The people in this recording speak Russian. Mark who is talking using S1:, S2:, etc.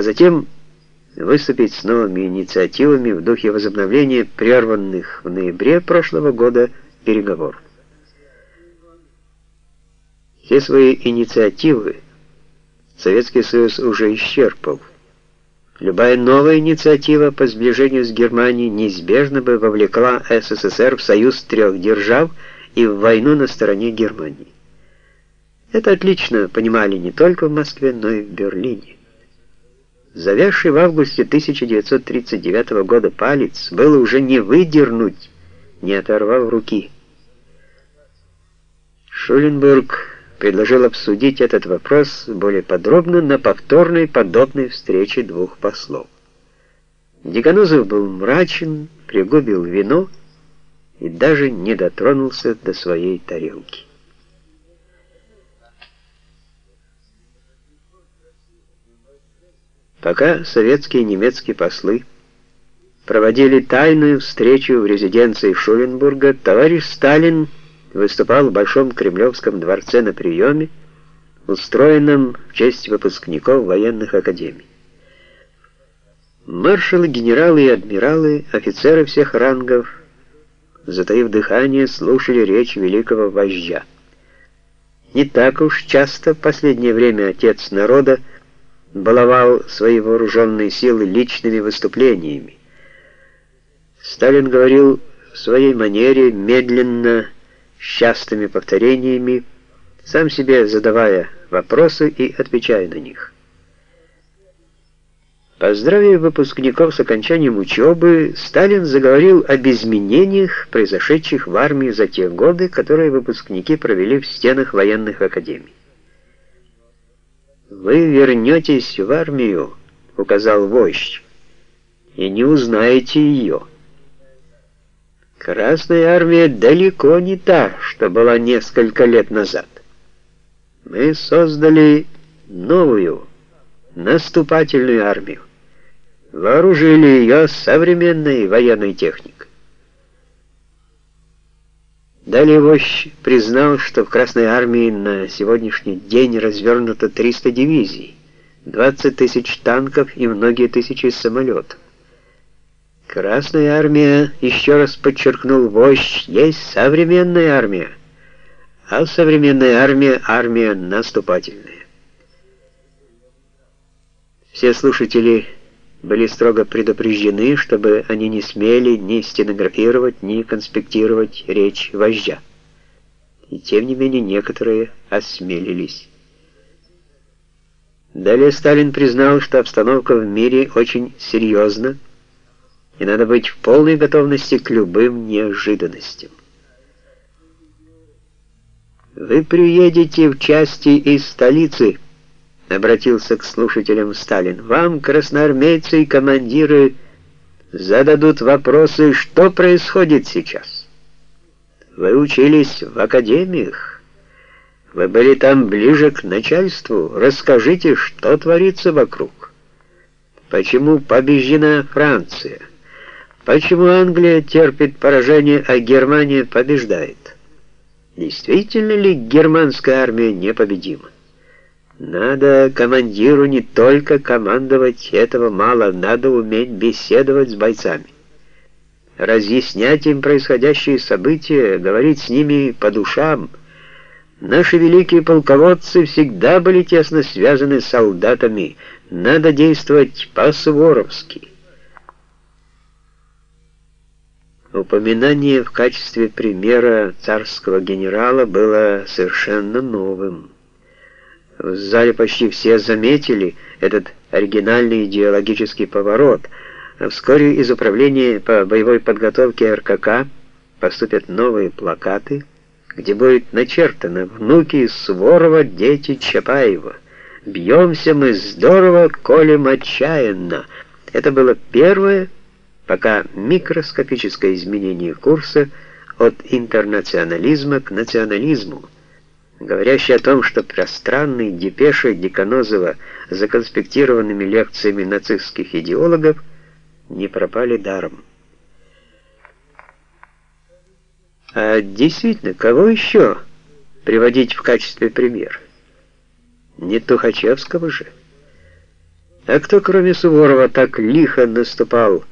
S1: а затем выступить с новыми инициативами в духе возобновления прерванных в ноябре прошлого года переговоров. Все свои инициативы Советский Союз уже исчерпал. Любая новая инициатива по сближению с Германией неизбежно бы вовлекла СССР в союз трех держав и в войну на стороне Германии. Это отлично понимали не только в Москве, но и в Берлине. Завязший в августе 1939 года палец было уже не выдернуть, не оторвав руки. Шуленбург предложил обсудить этот вопрос более подробно на повторной подобной встрече двух послов. Деканозов был мрачен, пригубил вино и даже не дотронулся до своей тарелки. Пока советские и немецкие послы проводили тайную встречу в резиденции Шуленбурга, товарищ Сталин выступал в Большом Кремлевском дворце на приеме, устроенном в честь выпускников военных академий. Маршалы, генералы и адмиралы, офицеры всех рангов, затаив дыхание, слушали речь великого вождя. Не так уж часто в последнее время отец народа баловал свои вооруженные силы личными выступлениями. Сталин говорил в своей манере, медленно, с частыми повторениями, сам себе задавая вопросы и отвечая на них. Поздравив выпускников с окончанием учебы, Сталин заговорил об изменениях, произошедших в армии за те годы, которые выпускники провели в стенах военных академий. «Вы вернетесь в армию», — указал вождь, — «и не узнаете ее». Красная армия далеко не та, что была несколько лет назад. Мы создали новую, наступательную армию, вооружили ее современной военной техникой. Далее вождь признал, что в Красной армии на сегодняшний день развернуто 300 дивизий, 20 тысяч танков и многие тысячи самолетов. Красная армия, еще раз подчеркнул вождь, есть современная армия, а современная армия — армия наступательная. Все слушатели были строго предупреждены, чтобы они не смели ни стенографировать, ни конспектировать речь вождя. И тем не менее некоторые осмелились. Далее Сталин признал, что обстановка в мире очень серьезна, и надо быть в полной готовности к любым неожиданностям. «Вы приедете в части из столицы», обратился к слушателям Сталин. Вам, красноармейцы и командиры, зададут вопросы, что происходит сейчас. Вы учились в академиях, вы были там ближе к начальству. Расскажите, что творится вокруг. Почему побеждена Франция? Почему Англия терпит поражение, а Германия побеждает? Действительно ли германская армия непобедима? Надо командиру не только командовать, этого мало, надо уметь беседовать с бойцами. Разъяснять им происходящие события, говорить с ними по душам. Наши великие полководцы всегда были тесно связаны с солдатами. Надо действовать по-суворовски. Упоминание в качестве примера царского генерала было совершенно новым. В зале почти все заметили этот оригинальный идеологический поворот. Вскоре из управления по боевой подготовке РКК поступят новые плакаты, где будет начертано «Внуки Суворова, дети Чапаева». «Бьемся мы здорово, колем отчаянно». Это было первое, пока микроскопическое изменение курса от интернационализма к национализму говорящий о том, что пространные депеши Деканозова законспектированными лекциями нацистских идеологов не пропали даром. А действительно, кого еще приводить в качестве примера? Не Тухачевского же. А кто, кроме Суворова, так лихо наступал